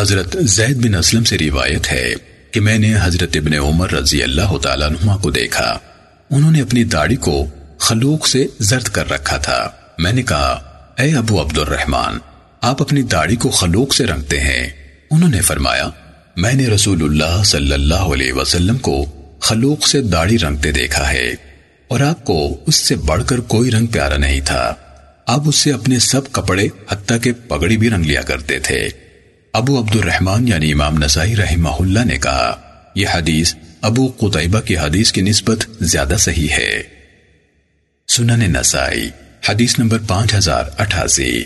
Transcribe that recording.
حضرت زید بن اسلم سے روایت ہے کہ میں نے حضرت ابن عمر رضی اللہ تعالیٰ عنہ کو دیکھا۔ انہوں نے اپنی داڑھی کو خلوق سے زرد کر رکھا تھا۔ میں نے کہا، اے ابو عبد الرحمن آپ اپنی داڑھی کو خلوق سے رنگتے ہیں۔ انہوں نے فرمایا، میں نے رسول اللہ صلی اللہ علیہ وسلم کو خلوق سے داڑھی رنگتے دیکھا ہے اور آپ کو اس سے بڑھ کر کوئی رنگ پیارا نہیں تھا۔ آپ اس سے اپنے سب کپڑے حتیٰ کہ پگڑی بھی رنگ لیا کرتے تھے۔ ابو عبد الرحمن یعنی امام نسائی رحمہ اللہ نے کہا، یہ حدیث ابو قطعبہ کی حدیث کی نسبت زیادہ صحیح ہے۔ سنن نسائی، حدیث نمبر پانچ ہزار اٹھاسی۔